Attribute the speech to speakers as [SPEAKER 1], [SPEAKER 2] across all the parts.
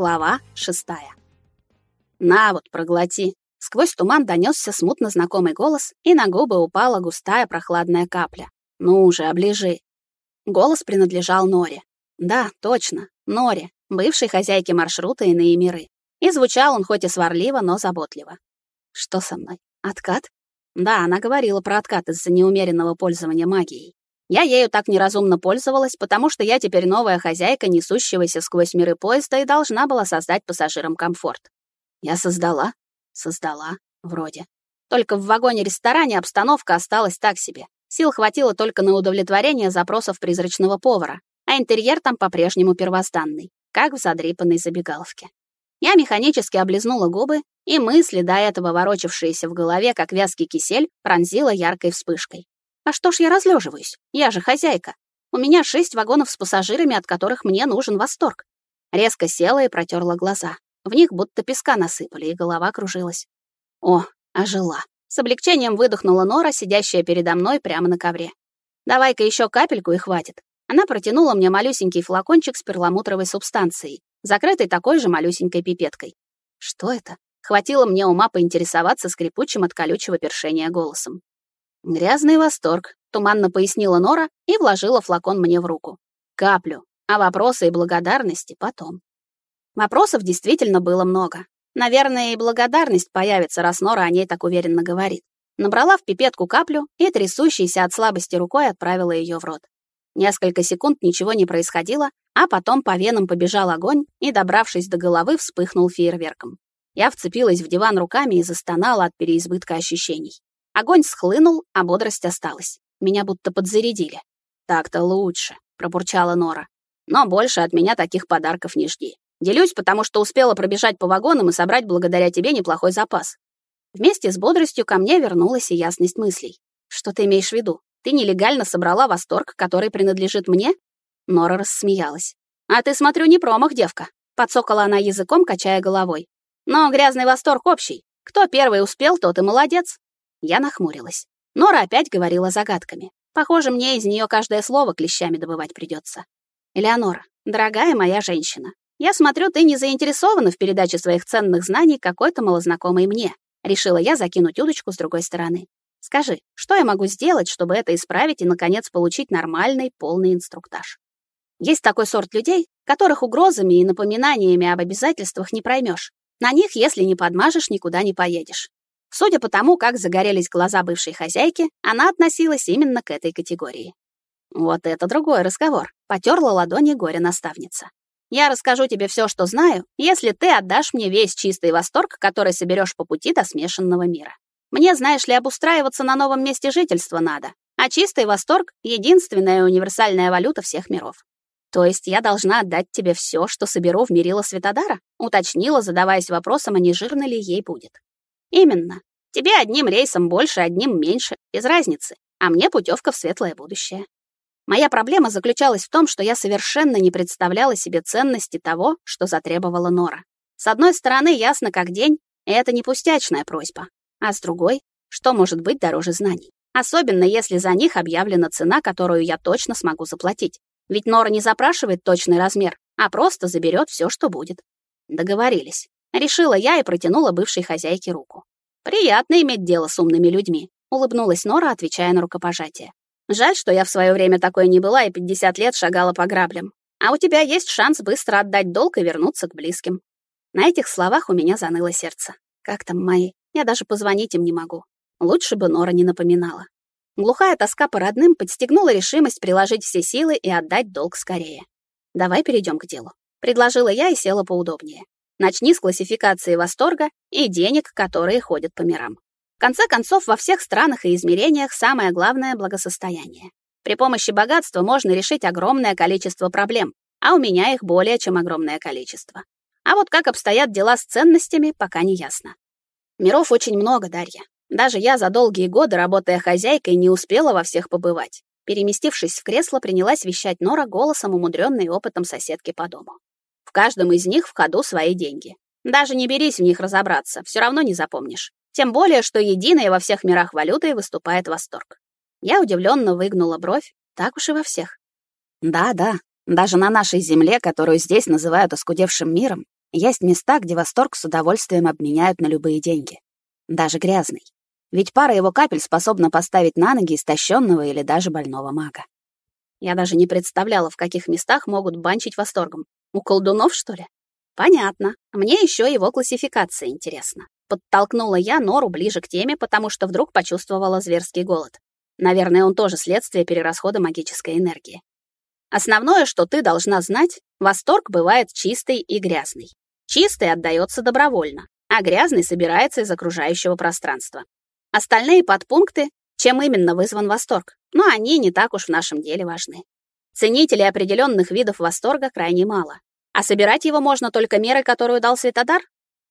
[SPEAKER 1] Глава шестая. «На вот, проглоти!» Сквозь туман донесся смутно знакомый голос, и на губы упала густая прохладная капля. «Ну уже, оближи!» Голос принадлежал Норе. Да, точно, Норе, бывшей хозяйке маршрута «Иные миры». И звучал он хоть и сварливо, но заботливо. «Что со мной? Откат?» Да, она говорила про откат из-за неумеренного пользования магией. Я ею так неразумно пользовалась, потому что я теперь новая хозяйка, несущегося сквозь миры поезда, и должна была создать пассажирам комфорт. Я создала? Создала. Вроде. Только в вагоне-ресторане обстановка осталась так себе. Сил хватило только на удовлетворение запросов призрачного повара, а интерьер там по-прежнему первозданный, как в задрипанной забегаловке. Я механически облизнула губы, и мысли, до этого ворочавшиеся в голове, как вязкий кисель, пронзила яркой вспышкой. А что ж я разлеживаюсь? Я же хозяйка. У меня шесть вагонов с пассажирами, от которых мне нужен восторг. Резко села и протерла глаза. В них будто песка насыпали, и голова кружилась. О, ожила. С облегчением выдохнула Нора, сидящая передо мной прямо на ковре. «Давай-ка еще капельку и хватит». Она протянула мне малюсенький флакончик с перламутровой субстанцией, закрытый такой же малюсенькой пипеткой. Что это? Хватило мне ума поинтересоваться скрипучим от колючего першения голосом. «Грязный восторг», — туманно пояснила Нора и вложила флакон мне в руку. «Каплю, а вопросы и благодарности потом». Вопросов действительно было много. Наверное, и благодарность появится, раз Нора о ней так уверенно говорит. Набрала в пипетку каплю и, трясущейся от слабости рукой, отправила ее в рот. Несколько секунд ничего не происходило, а потом по венам побежал огонь и, добравшись до головы, вспыхнул фейерверком. Я вцепилась в диван руками и застонала от переизбытка ощущений. Огонь схлынул, а бодрость осталась. Меня будто подзарядили. «Так-то лучше», — пробурчала Нора. «Но больше от меня таких подарков не жди. Делюсь, потому что успела пробежать по вагонам и собрать благодаря тебе неплохой запас». Вместе с бодростью ко мне вернулась и ясность мыслей. «Что ты имеешь в виду? Ты нелегально собрала восторг, который принадлежит мне?» Нора рассмеялась. «А ты, смотрю, не промах, девка», — подсокала она языком, качая головой. «Но грязный восторг общий. Кто первый успел, тот и молодец. Я нахмурилась. Нора опять говорила загадками. Похоже, мне из нее каждое слово клещами добывать придется. Элеонора, дорогая моя женщина, я смотрю, ты не заинтересована в передаче своих ценных знаний какой-то малознакомой мне. Решила я закинуть удочку с другой стороны. Скажи, что я могу сделать, чтобы это исправить и, наконец, получить нормальный, полный инструктаж? Есть такой сорт людей, которых угрозами и напоминаниями об обязательствах не проймешь. На них, если не подмажешь, никуда не поедешь. Судя по тому, как загорелись глаза бывшей хозяйки, она относилась именно к этой категории. Вот это другой разговор, потерла ладони горе-наставница. Я расскажу тебе все, что знаю, если ты отдашь мне весь чистый восторг, который соберешь по пути до смешанного мира. Мне, знаешь ли, обустраиваться на новом месте жительства надо, а чистый восторг — единственная универсальная валюта всех миров. То есть я должна отдать тебе все, что соберу в Мирила Светодара? Уточнила, задаваясь вопросом, а не жирно ли ей будет. Именно. Тебе одним рейсом больше, одним меньше, без разницы, а мне путевка в светлое будущее. Моя проблема заключалась в том, что я совершенно не представляла себе ценности того, что затребовала Нора. С одной стороны, ясно как день, и это не пустячная просьба. А с другой, что может быть дороже знаний? Особенно если за них объявлена цена, которую я точно смогу заплатить. Ведь Нора не запрашивает точный размер, а просто заберет все, что будет. Договорились. Решила я и протянула бывшей хозяйке руку. «Приятно иметь дело с умными людьми», — улыбнулась Нора, отвечая на рукопожатие. «Жаль, что я в свое время такой не была и 50 лет шагала по граблям. А у тебя есть шанс быстро отдать долг и вернуться к близким». На этих словах у меня заныло сердце. Как там мои? Я даже позвонить им не могу. Лучше бы Нора не напоминала. Глухая тоска по родным подстегнула решимость приложить все силы и отдать долг скорее. «Давай перейдем к делу», — предложила я и села поудобнее. Начни с классификации восторга и денег, которые ходят по мирам. В конце концов, во всех странах и измерениях самое главное — благосостояние. При помощи богатства можно решить огромное количество проблем, а у меня их более чем огромное количество. А вот как обстоят дела с ценностями, пока не ясно. Миров очень много, Дарья. Даже я за долгие годы, работая хозяйкой, не успела во всех побывать. Переместившись в кресло, принялась вещать Нора голосом, умудренной опытом соседки по дому. В каждом из них в ходу свои деньги. Даже не берись в них разобраться, все равно не запомнишь. Тем более, что единая во всех мирах валютой выступает восторг. Я удивленно выгнула бровь. Так уж и во всех. Да, да, даже на нашей земле, которую здесь называют оскудевшим миром, Есть места, где восторг с удовольствием обменяют на любые деньги. Даже грязный. Ведь пара его капель способна поставить на ноги истощенного или даже больного мага. Я даже не представляла, в каких местах могут банчить восторгом. У колдунов, что ли? Понятно. Мне еще его классификация интересна. Подтолкнула я Нору ближе к теме, потому что вдруг почувствовала зверский голод. Наверное, он тоже следствие перерасхода магической энергии. Основное, что ты должна знать, восторг бывает чистый и грязный. Чистый отдается добровольно, а грязный собирается из окружающего пространства. Остальные подпункты, чем именно вызван восторг, но они не так уж в нашем деле важны. Ценителей определенных видов восторга крайне мало. А собирать его можно только мерой, которую дал Светодар?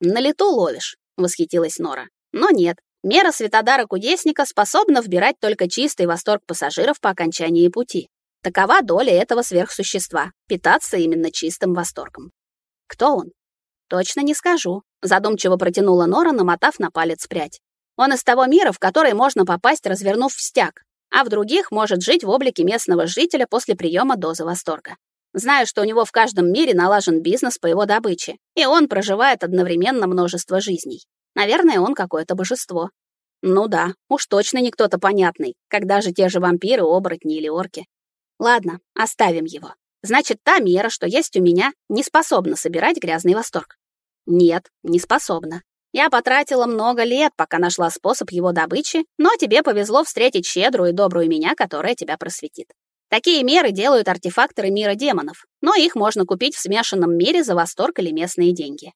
[SPEAKER 1] На лету ловишь, восхитилась Нора. Но нет, мера Светодара кудесника способна вбирать только чистый восторг пассажиров по окончании пути. Такова доля этого сверхсущества питаться именно чистым восторгом. Кто он? Точно не скажу, задумчиво протянула Нора, намотав на палец прядь. Он из того мира, в который можно попасть, развернув стяг, а в других может жить в облике местного жителя после приема дозы восторга. Знаю, что у него в каждом мире налажен бизнес по его добыче, и он проживает одновременно множество жизней. Наверное, он какое-то божество. Ну да, уж точно не кто-то понятный, когда же те же вампиры, оборотни или орки. Ладно, оставим его. Значит, та мера, что есть у меня, не способна собирать грязный восторг. Нет, не способна. Я потратила много лет, пока нашла способ его добычи, но тебе повезло встретить щедрую и добрую меня, которая тебя просветит. Такие меры делают артефакторы мира демонов, но их можно купить в смешанном мире за восторг или местные деньги.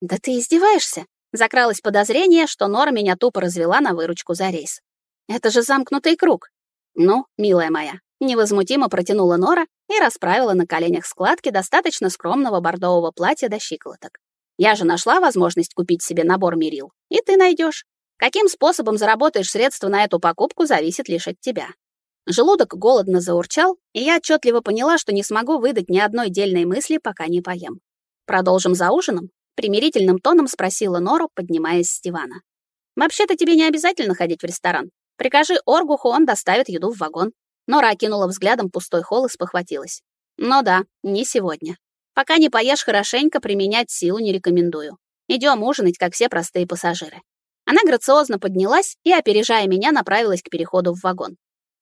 [SPEAKER 1] Да ты издеваешься? Закралось подозрение, что Нора меня тупо развела на выручку за рейс. Это же замкнутый круг. Ну, милая моя, невозмутимо протянула Нора и расправила на коленях складки достаточно скромного бордового платья до щиколоток. Я же нашла возможность купить себе набор мерил, и ты найдешь. Каким способом заработаешь средства на эту покупку, зависит лишь от тебя. Желудок голодно заурчал, и я отчетливо поняла, что не смогу выдать ни одной дельной мысли, пока не поем. Продолжим за ужином? Примирительным тоном спросила Нора, поднимаясь с дивана. Вообще-то тебе не обязательно ходить в ресторан. Прикажи Оргуху, он доставит еду в вагон. Нора окинула взглядом пустой холл и спохватилась. Но да, не сегодня. Пока не поешь хорошенько, применять силу не рекомендую. Идем ужинать, как все простые пассажиры. Она грациозно поднялась и, опережая меня, направилась к переходу в вагон.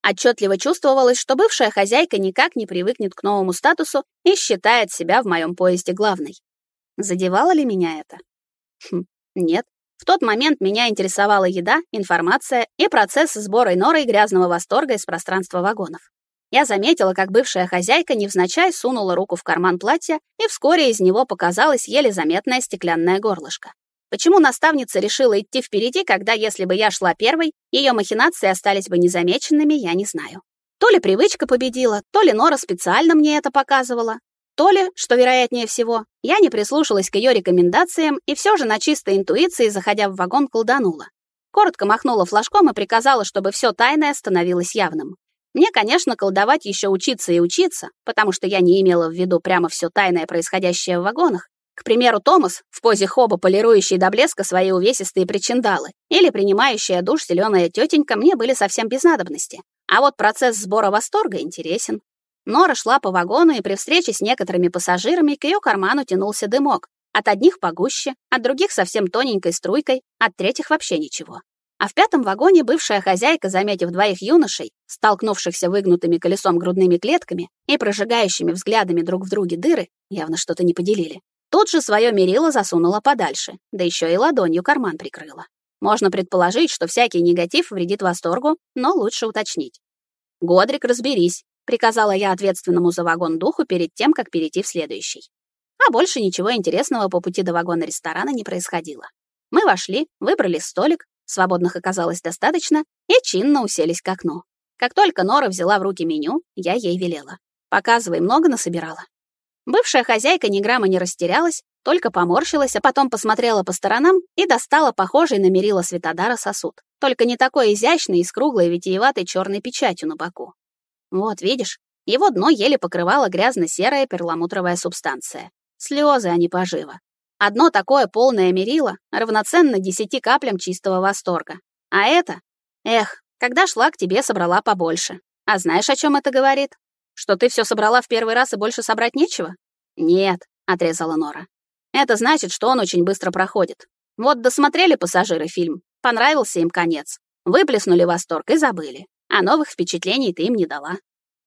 [SPEAKER 1] Отчетливо чувствовалось, что бывшая хозяйка никак не привыкнет к новому статусу и считает себя в моем поезде главной. Задевало ли меня это? Хм, нет. В тот момент меня интересовала еда, информация и процесс сбора норы и грязного восторга из пространства вагонов. Я заметила, как бывшая хозяйка невзначай сунула руку в карман платья, и вскоре из него показалось еле заметное стеклянное горлышко. Почему наставница решила идти впереди, когда, если бы я шла первой, ее махинации остались бы незамеченными, я не знаю. То ли привычка победила, то ли Нора специально мне это показывала, то ли, что вероятнее всего, я не прислушалась к ее рекомендациям и все же на чистой интуиции, заходя в вагон, колданула. Коротко махнула флажком и приказала, чтобы все тайное становилось явным. Мне, конечно, колдовать еще учиться и учиться, потому что я не имела в виду прямо все тайное, происходящее в вагонах. К примеру, Томас в позе хоба, полирующий до блеска свои увесистые причиндалы, или принимающая душ зеленая тетенька мне были совсем без надобности. А вот процесс сбора восторга интересен. Нора шла по вагону, и при встрече с некоторыми пассажирами к ее карману тянулся дымок. От одних погуще, от других совсем тоненькой струйкой, от третьих вообще ничего. А в пятом вагоне бывшая хозяйка, заметив двоих юношей, столкнувшихся выгнутыми колесом грудными клетками и прожигающими взглядами друг в друге дыры, явно что-то не поделили, тут же свое мерило засунула подальше, да еще и ладонью карман прикрыла. Можно предположить, что всякий негатив вредит восторгу, но лучше уточнить. «Годрик, разберись», — приказала я ответственному за вагон духу перед тем, как перейти в следующий. А больше ничего интересного по пути до вагона ресторана не происходило. Мы вошли, выбрали столик, Свободных оказалось достаточно, и чинно уселись к окну. Как только Нора взяла в руки меню, я ей велела. «Показывай, много насобирала». Бывшая хозяйка ни грамма не растерялась, только поморщилась, а потом посмотрела по сторонам и достала похожий на мерила Светодара сосуд, только не такой изящный и с круглой витиеватой черной печатью на боку. Вот, видишь, его дно еле покрывала грязно-серая перламутровая субстанция. Слезы, а не пожива. Одно такое полное мерило равноценно десяти каплям чистого восторга. А это? Эх, когда шла к тебе, собрала побольше. А знаешь, о чем это говорит? Что ты все собрала в первый раз и больше собрать нечего? Нет, отрезала Нора. Это значит, что он очень быстро проходит. Вот досмотрели пассажиры фильм, понравился им конец, выплеснули восторг и забыли, а новых впечатлений ты им не дала.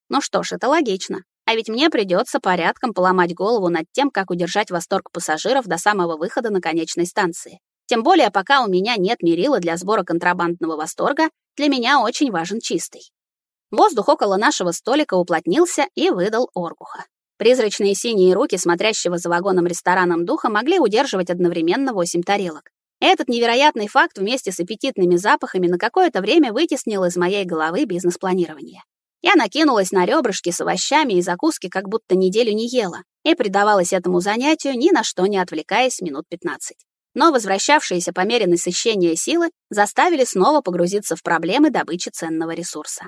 [SPEAKER 1] Ну что ж, это логично. А ведь мне придется порядком поломать голову над тем, как удержать восторг пассажиров до самого выхода на конечной станции. Тем более, пока у меня нет мерила для сбора контрабандного восторга, для меня очень важен чистый. Воздух около нашего столика уплотнился и выдал Оргуха. Призрачные синие руки, смотрящего за вагоном-рестораном духа, могли удерживать одновременно восемь тарелок. Этот невероятный факт вместе с аппетитными запахами на какое-то время вытеснил из моей головы бизнес-планирование. Я накинулась на ребрышки с овощами и закуски, как будто неделю не ела, и предавалась этому занятию, ни на что не отвлекаясь минут 15. Но возвращавшиеся по мере насыщения силы заставили снова погрузиться в проблемы добычи ценного ресурса.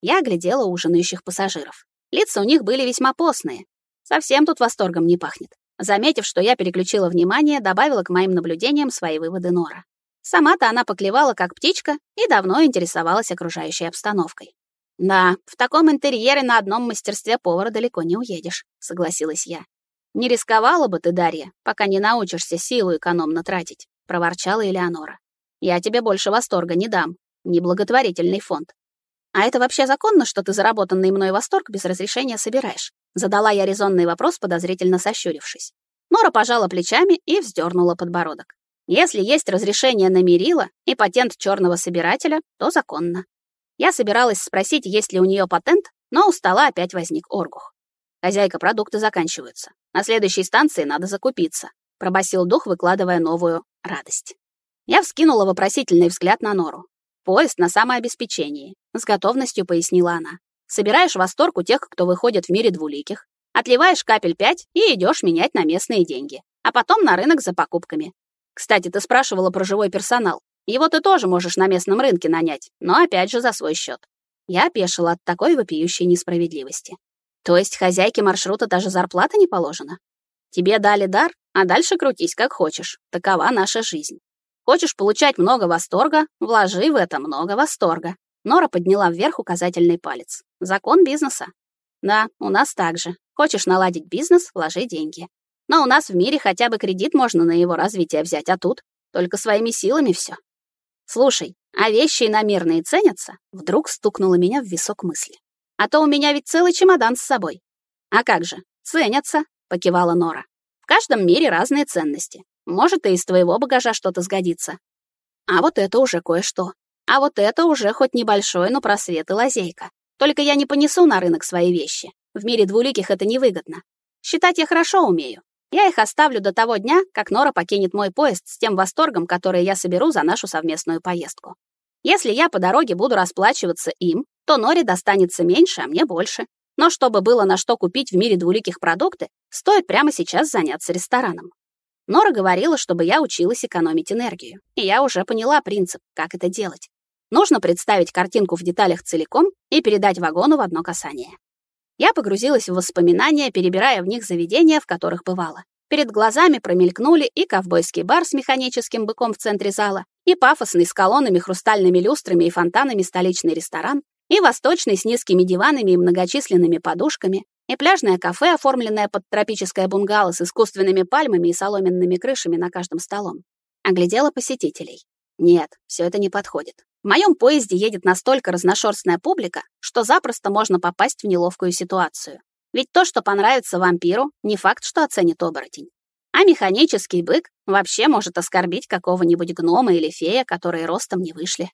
[SPEAKER 1] Я оглядела ужинающих пассажиров. Лица у них были весьма постные. Совсем тут восторгом не пахнет. Заметив, что я переключила внимание, добавила к моим наблюдениям свои выводы Нора. Сама-то она поклевала как птичка и давно интересовалась окружающей обстановкой. «Да, в таком интерьере на одном мастерстве повара далеко не уедешь», — согласилась я. «Не рисковала бы ты, Дарья, пока не научишься силу экономно тратить», — проворчала Элеонора. «Я тебе больше восторга не дам. Неблаготворительный фонд. «А это вообще законно, что ты заработанный мной восторг без разрешения собираешь?» Задала я резонный вопрос, подозрительно сощурившись. Нора пожала плечами и вздернула подбородок. «Если есть разрешение на мерила и патент черного собирателя, то законно». Я собиралась спросить, есть ли у нее патент, но у стола опять возник Оргух. «Хозяйка, продукты заканчиваются. На следующей станции надо закупиться», — пробасил дух, выкладывая новую радость. Я вскинула вопросительный взгляд на Нору. Поезд на самообеспечении, с готовностью пояснила она. Собираешь восторг у тех, кто выходит в мире двуликих, отливаешь капель пять и идешь менять на местные деньги, а потом на рынок за покупками. Кстати, ты спрашивала про живой персонал. Его ты тоже можешь на местном рынке нанять, но опять же за свой счет. Я опешила от такой вопиющей несправедливости. То есть хозяйке маршрута даже зарплата не положена? Тебе дали дар, а дальше крутись как хочешь. Такова наша жизнь. Хочешь получать много восторга, вложи в это много восторга. Нора подняла вверх указательный палец. Закон бизнеса. Да, у нас так же. Хочешь наладить бизнес, вложи деньги. Но у нас в мире хотя бы кредит можно на его развитие взять, а тут только своими силами все. Слушай, а вещи иномерные ценятся? Вдруг стукнула меня в висок мысли. А то у меня ведь целый чемодан с собой. А как же, ценятся, покивала Нора. В каждом мире разные ценности. Может, и из твоего багажа что-то сгодится. А вот это уже кое-что. А вот это уже хоть небольшой, но просвет и лазейка. Только я не понесу на рынок свои вещи. В мире двуликих это невыгодно. Считать я хорошо умею. Я их оставлю до того дня, как Нора покинет мой поезд с тем восторгом, который я соберу за нашу совместную поездку. Если я по дороге буду расплачиваться им, то Норе достанется меньше, а мне больше. Но чтобы было на что купить в мире двуликих продукты, стоит прямо сейчас заняться рестораном. Нора говорила, чтобы я училась экономить энергию. И я уже поняла принцип, как это делать. Нужно представить картинку в деталях целиком и передать вагону в одно касание. Я погрузилась в воспоминания, перебирая в них заведения, в которых бывала. Перед глазами промелькнули и ковбойский бар с механическим быком в центре зала, и пафосный с колоннами, хрустальными люстрами и фонтанами столичный ресторан, и восточный с низкими диванами и многочисленными подушками, и пляжное кафе, оформленное под тропическое бунгало с искусственными пальмами и соломенными крышами на каждом столом. Оглядела посетителей. Нет, все это не подходит. В моем поезде едет настолько разношерстная публика, что запросто можно попасть в неловкую ситуацию. Ведь то, что понравится вампиру, не факт, что оценит оборотень. А механический бык вообще может оскорбить какого-нибудь гнома или фея, которые ростом не вышли.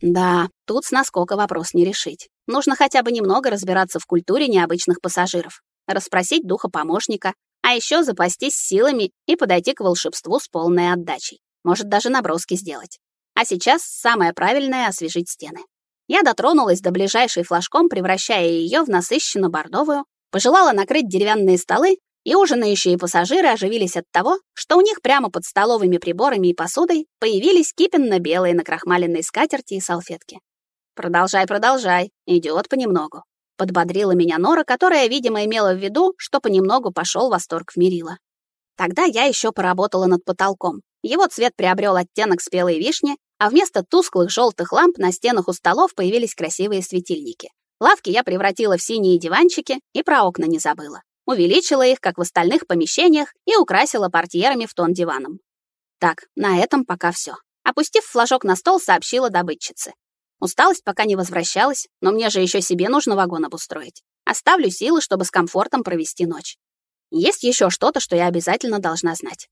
[SPEAKER 1] Да, тут с наскока вопрос не решить. Нужно хотя бы немного разбираться в культуре необычных пассажиров, расспросить духа помощника, а еще запастись силами и подойти к волшебству с полной отдачей. Может, даже наброски сделать. А сейчас самое правильное — освежить стены. Я дотронулась до ближайшей флажком, превращая ее в насыщенно бордовую, пожелала накрыть деревянные столы и ужинающие пассажиры оживились от того, что у них прямо под столовыми приборами и посудой появились кипенно-белые накрахмаленные скатерти и салфетки. «Продолжай, продолжай, идет понемногу», — подбодрила меня Нора, которая, видимо, имела в виду, что понемногу пошел восторг в Мерила. Тогда я еще поработала над потолком. Его цвет приобрел оттенок спелой вишни, а вместо тусклых желтых ламп на стенах у столов появились красивые светильники. Лавки я превратила в синие диванчики и про окна не забыла. увеличила их, как в остальных помещениях, и украсила портьерами в тон диваном. Так, на этом пока все. Опустив флажок на стол, сообщила добытчице. Усталость пока не возвращалась, но мне же еще себе нужно вагон обустроить. Оставлю силы, чтобы с комфортом провести ночь. Есть еще что-то, что я обязательно должна знать.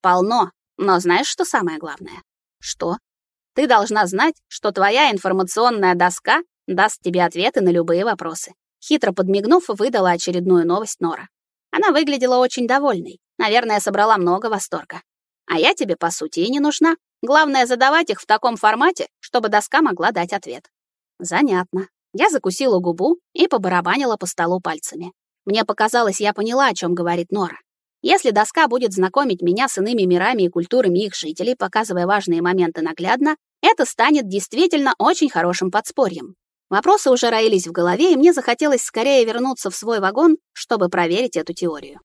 [SPEAKER 1] Полно, но знаешь, что самое главное? Что? Ты должна знать, что твоя информационная доска даст тебе ответы на любые вопросы. Хитро подмигнув, выдала очередную новость Нора. Она выглядела очень довольной. Наверное, собрала много восторга. А я тебе, по сути, и не нужна. Главное, задавать их в таком формате, чтобы доска могла дать ответ. Занятно. Я закусила губу и побарабанила по столу пальцами. Мне показалось, я поняла, о чем говорит Нора. Если доска будет знакомить меня с иными мирами и культурами их жителей, показывая важные моменты наглядно, это станет действительно очень хорошим подспорьем. Вопросы уже роились в голове, и мне захотелось скорее вернуться в свой вагон, чтобы проверить эту теорию.